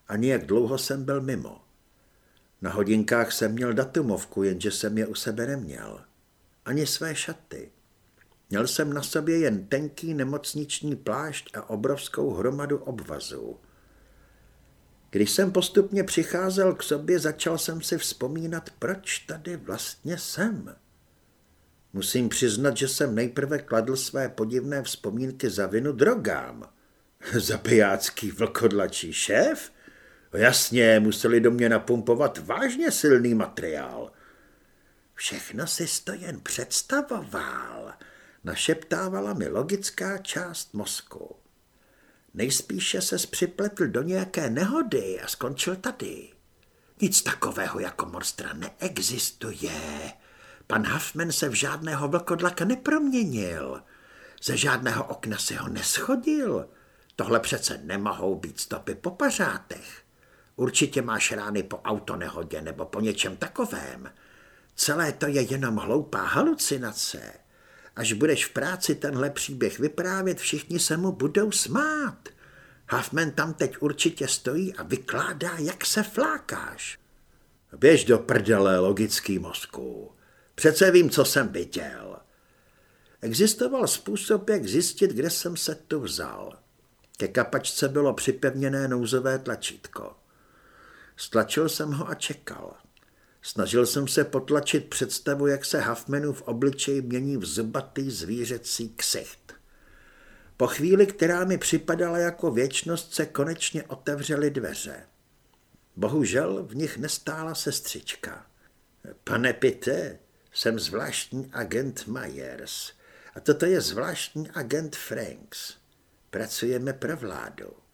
ani jak dlouho jsem byl mimo. Na hodinkách jsem měl datumovku, jenže jsem je u sebe neměl. Ani své šaty. Měl jsem na sobě jen tenký nemocniční plášť a obrovskou hromadu obvazů. Když jsem postupně přicházel k sobě, začal jsem si vzpomínat, proč tady vlastně jsem. Musím přiznat, že jsem nejprve kladl své podivné vzpomínky za vinu drogám. Zabijácký vlkodlačí šéf? No jasně, museli do mě napumpovat vážně silný materiál. Všechno si to jen představoval, našeptávala mi logická část mozku. Nejspíše se připletl do nějaké nehody a skončil tady. Nic takového jako Morstra neexistuje. Pan Huffman se v žádného vlkodlaka neproměnil. Ze žádného okna se ho neschodil. Tohle přece nemohou být stopy po pařátech. Určitě máš rány po autonehodě nebo po něčem takovém. Celé to je jenom hloupá halucinace. Až budeš v práci tenhle příběh vyprávět, všichni se mu budou smát. Huffman tam teď určitě stojí a vykládá, jak se flákáš. Běž do prdele logický mozku. Přece vím, co jsem viděl. Existoval způsob, jak zjistit, kde jsem se tu vzal. Ke kapačce bylo připevněné nouzové tlačítko. Stlačil jsem ho a čekal. Snažil jsem se potlačit představu, jak se Huffmanův obličej mění v zubatý zvířecí ksicht. Po chvíli, která mi připadala jako věčnost, se konečně otevřely dveře. Bohužel v nich nestála sestřička. Pane Pite, jsem zvláštní agent Myers a toto je zvláštní agent Franks. Pracujeme pro vládu.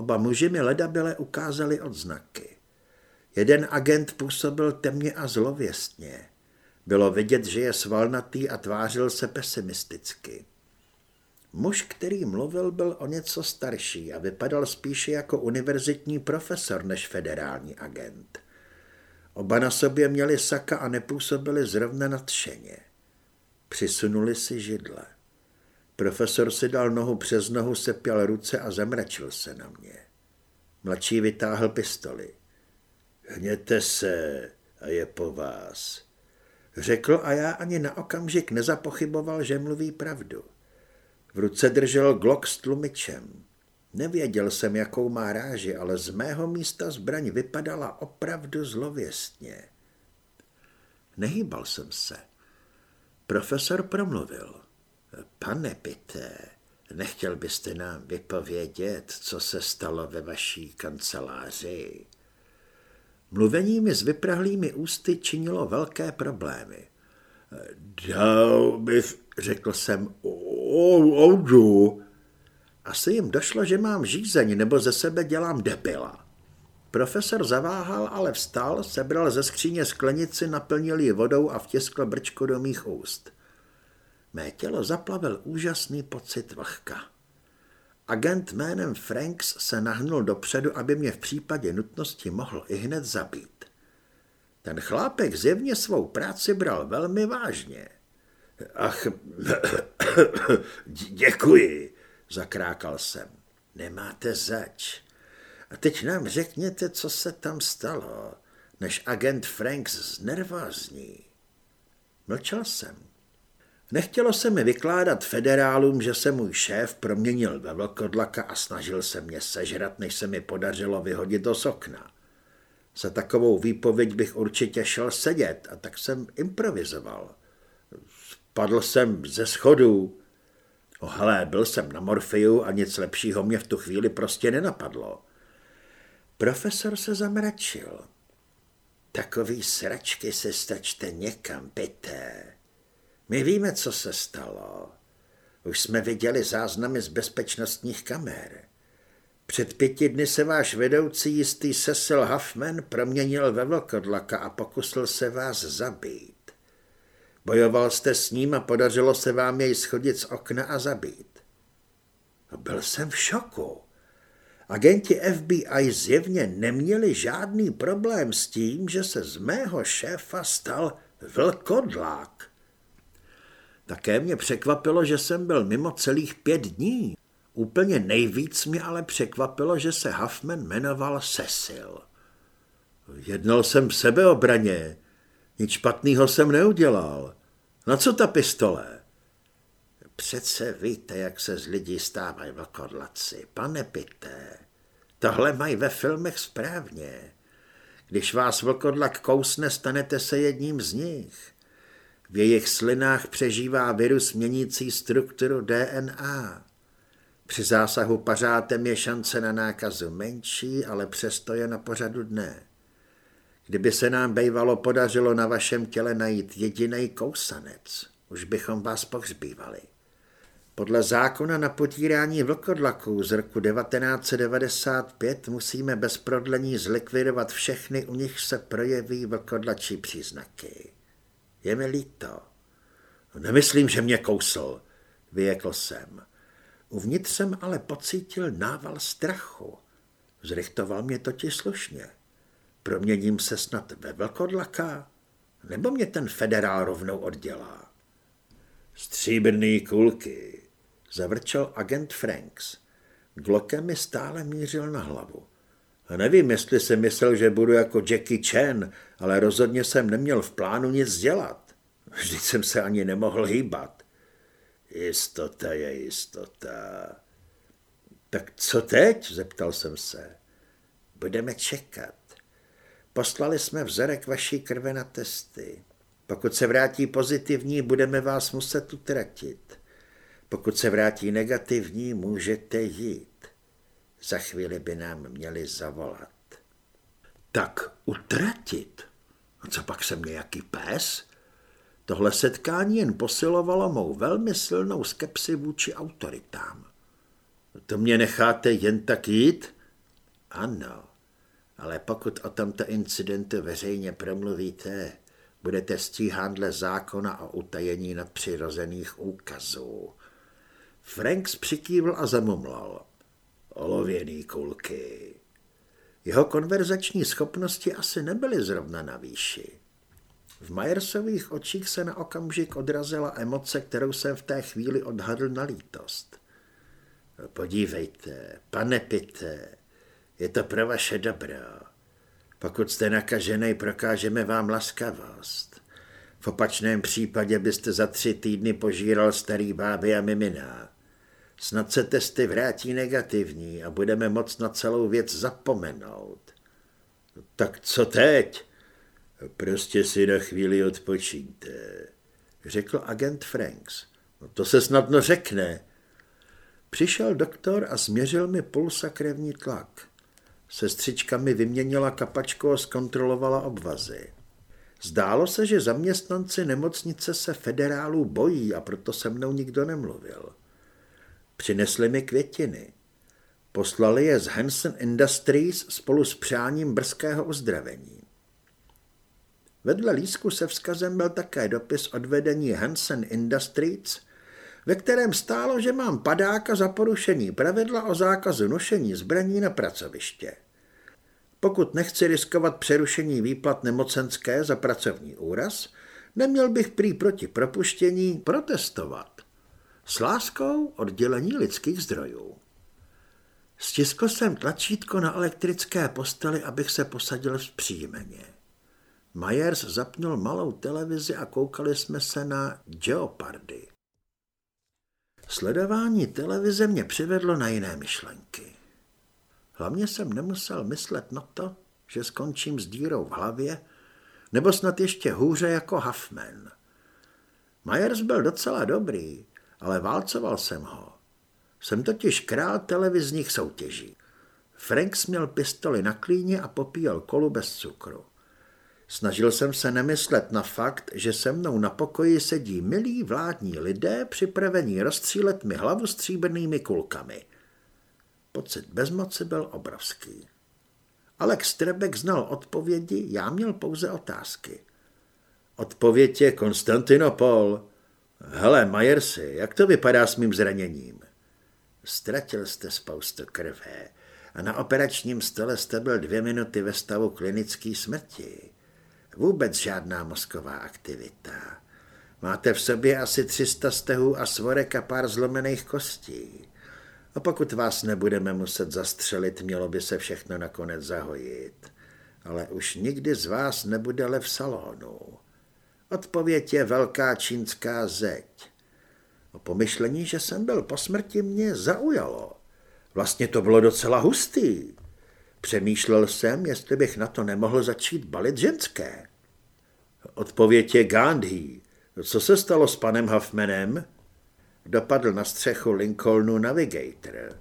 Oba muži mi ledabile ukázali odznaky. Jeden agent působil temně a zlověstně. Bylo vidět, že je svalnatý a tvářil se pesimisticky. Muž, který mluvil, byl o něco starší a vypadal spíše jako univerzitní profesor než federální agent. Oba na sobě měli saka a nepůsobili zrovna nadšeně. Přisunuli si židle. Profesor si dal nohu přes nohu, sepěl ruce a zamračil se na mě. Mladší vytáhl pistoli. Hněte se a je po vás. Řekl a já ani na okamžik nezapochyboval, že mluví pravdu. V ruce držel glok s tlumičem. Nevěděl jsem, jakou má ráži, ale z mého místa zbraň vypadala opravdu zlověstně. Nehýbal jsem se. Profesor promluvil. Pane Pité, nechtěl byste nám vypovědět, co se stalo ve vaší kanceláři? Mluvení mi s vyprahlými ústy činilo velké problémy. Dal bych, řekl jsem, oudu. Asi jim došlo, že mám žízeň nebo ze sebe dělám debila. Profesor zaváhal, ale vstal, sebral ze skříně sklenici, naplnil ji vodou a vtiskl brčku do mých úst. Mé tělo zaplavil úžasný pocit vlhka. Agent jménem Franks se nahnul dopředu, aby mě v případě nutnosti mohl i hned zabít. Ten chlápek zjevně svou práci bral velmi vážně. Ach, děkuji, zakrákal jsem. Nemáte zač. A teď nám řekněte, co se tam stalo. než agent Franks znervázní. Mlčel jsem. Nechtělo se mi vykládat federálům, že se můj šéf proměnil ve vlkodlaka a snažil se mě sežrat, než se mi podařilo vyhodit do okna. Za takovou výpověď bych určitě šel sedět a tak jsem improvizoval. Spadl jsem ze schodů. O hele, byl jsem na morfiu a nic lepšího mě v tu chvíli prostě nenapadlo. Profesor se zamračil. Takový sračky se stačte někam, pité. My víme, co se stalo. Už jsme viděli záznamy z bezpečnostních kamer. Před pěti dny se váš vedoucí jistý Cecil Huffman proměnil ve vlkodlaka a pokusil se vás zabít. Bojoval jste s ním a podařilo se vám jej schodit z okna a zabít. Byl jsem v šoku. Agenti FBI zjevně neměli žádný problém s tím, že se z mého šéfa stal vlkodlák. Také mě překvapilo, že jsem byl mimo celých pět dní. Úplně nejvíc mě ale překvapilo, že se Huffman jmenoval Cecil. Jednal jsem v sebeobraně. Nic špatného jsem neudělal. Na co ta pistole? Přece víte, jak se z lidí stávají vlkodlaci. Pane Pité, tohle mají ve filmech správně. Když vás vlkodlak kousne, stanete se jedním z nich. V jejich slinách přežívá virus měnící strukturu DNA. Při zásahu pařátem je šance na nákazu menší, ale přesto je na pořadu dne. Kdyby se nám bejvalo podařilo na vašem těle najít jediný kousanec, už bychom vás pohřbívali. Podle zákona na potírání vlkodlaků z roku 1995 musíme bez prodlení zlikvidovat všechny, u nich se projeví vlkodlačí příznaky. Je mi líto. Nemyslím, že mě kousl, vyjekl jsem. Uvnitř jsem ale pocítil nával strachu. Zrychtoval mě totiž slušně. Proměním se snad ve velkodlaka? Nebo mě ten federál rovnou oddělá? Stříbrný kulky, zavrčel agent Franks. Glockem mi stále mířil na hlavu. A nevím, jestli si myslel, že budu jako Jackie Chan, ale rozhodně jsem neměl v plánu nic dělat. Vždyť jsem se ani nemohl hýbat. Jistota je jistota. Tak co teď? zeptal jsem se. Budeme čekat. Poslali jsme vzorek vaší krve na testy. Pokud se vrátí pozitivní, budeme vás muset utratit. Pokud se vrátí negativní, můžete jít. Za chvíli by nám měli zavolat. Tak utratit? A co pak jsem nějaký pes? Tohle setkání jen posilovalo mou velmi silnou skepsi vůči autoritám. To mě necháte jen tak jít? Ano, ale pokud o tomto incidentu veřejně promluvíte, budete stíhán dle zákona o utajení nadpřirozených úkazů. Franks přikývl a zamumlal. Olověný kulky. Jeho konverzační schopnosti asi nebyly zrovna na výši. V Majersových očích se na okamžik odrazila emoce, kterou jsem v té chvíli odhadl na lítost. Podívejte, pane Pite, je to pro vaše dobro. Pokud jste nakažený, prokážeme vám laskavost. V opačném případě byste za tři týdny požíral starý báby a mimina. Snad se testy vrátí negativní a budeme moc na celou věc zapomenout. Tak co teď? Prostě si na chvíli odpočíňte, řekl agent Franks. No to se snadno řekne. Přišel doktor a změřil mi puls a krevní tlak. Sestřička mi vyměnila kapačku a zkontrolovala obvazy. Zdálo se, že zaměstnanci nemocnice se federálů bojí a proto se mnou nikdo nemluvil. Přinesli mi květiny. Poslali je z Hansen Industries spolu s přáním brzkého uzdravení. Vedle lísku se vzkazem byl také dopis od vedení Hansen Industries, ve kterém stálo, že mám padáka za porušení pravidla o zákazu nošení zbraní na pracoviště. Pokud nechci riskovat přerušení výplat nemocenské za pracovní úraz, neměl bych prý proti propuštění protestovat. S láskou oddělení lidských zdrojů. Stiskl jsem tlačítko na elektrické posteli, abych se posadil v příjmeně. Myers zapnul malou televizi a koukali jsme se na Geopardy. Sledování televize mě přivedlo na jiné myšlenky. Hlavně jsem nemusel myslet na to, že skončím s dírou v hlavě, nebo snad ještě hůře jako Huffman. Myers byl docela dobrý, ale válcoval jsem ho. Jsem totiž král televizních soutěží. Franks měl pistoli na klíně a popíjel kolu bez cukru. Snažil jsem se nemyslet na fakt, že se mnou na pokoji sedí milí vládní lidé připravení rozstřílet mi hlavu stříbrnými kulkami. Pocit bezmoci byl obrovský. Alex Trebek znal odpovědi, já měl pouze otázky. Odpověď je Konstantinopol. Hele, Majersi, jak to vypadá s mým zraněním? Ztratil jste spoustu krve a na operačním stole jste byl dvě minuty ve stavu klinické smrti. Vůbec žádná mozková aktivita. Máte v sobě asi 300 stehů a svorek a pár zlomených kostí. A pokud vás nebudeme muset zastřelit, mělo by se všechno nakonec zahojit. Ale už nikdy z vás nebude lev salonu. Odpověď je velká čínská zeď. O pomyšlení, že jsem byl po smrti, mě zaujalo. Vlastně to bylo docela hustý. Přemýšlel jsem, jestli bych na to nemohl začít balit ženské. Odpověď je Gandhi. Co se stalo s panem Huffmanem? Dopadl na střechu Lincolnu Navigator.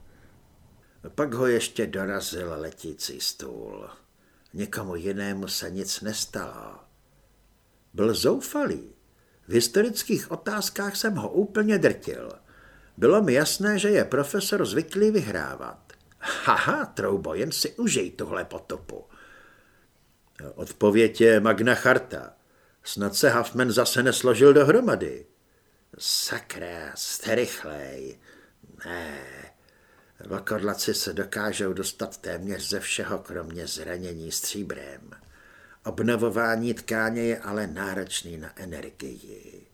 Pak ho ještě dorazil letící stůl. Někomu jinému se nic nestalo. Byl zoufalý. V historických otázkách jsem ho úplně drtil. Bylo mi jasné, že je profesor zvyklý vyhrávat. Haha, troubo, jen si užij tuhle potopu. Odpověď je Magna Charta. Snad se Huffman zase nesložil dohromady. Sakra, jste rychlej. Ne, vlkodlaci se dokážou dostat téměř ze všeho, kromě zranění stříbrem. Obnovování tkáně je ale náročný na energii.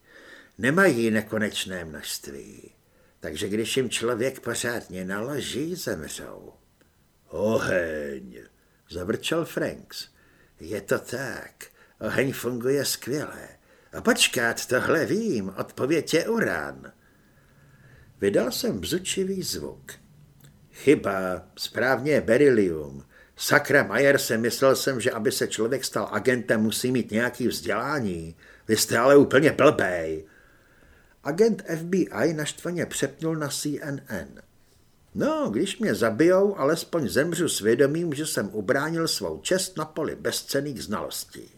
Nemají nekonečné množství, takže když jim člověk pořádně naloží, zemřou. Oheň, zavrčel Franks. Je to tak. Oheň funguje skvěle. A počkat, tohle vím, odpověď je urán. Vydal jsem bzučivý zvuk. Chyba, správně berilium. Sakra Majer se myslel jsem, že aby se člověk stal agentem, musí mít nějaký vzdělání. Vy jste ale úplně blbej. Agent FBI naštvaně přepnul na CNN. No, když mě zabijou, alespoň zemřu svědomím, že jsem ubránil svou čest na poli bezcených znalostí.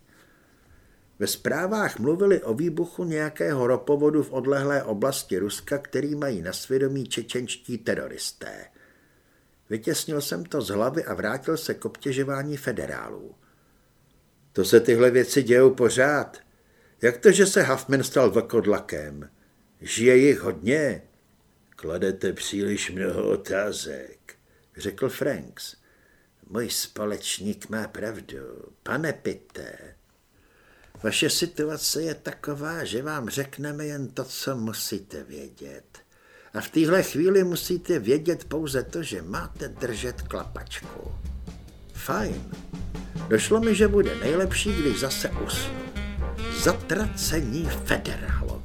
Ve zprávách mluvili o výbuchu nějakého ropovodu v odlehlé oblasti Ruska, který mají na svědomí čečenští teroristé. Vytěsnil jsem to z hlavy a vrátil se k obtěžování federálů. To se tyhle věci dějou pořád. Jak to, že se Huffman stal vlkodlakem? Žije jich hodně? Kladete příliš mnoho otázek, řekl Franks. Můj společník má pravdu. Pane Pitte, vaše situace je taková, že vám řekneme jen to, co musíte vědět. A v téhle chvíli musíte vědět pouze to, že máte držet klapačku. Fajn. Došlo mi, že bude nejlepší, když zase usnu. Zatracení federálů.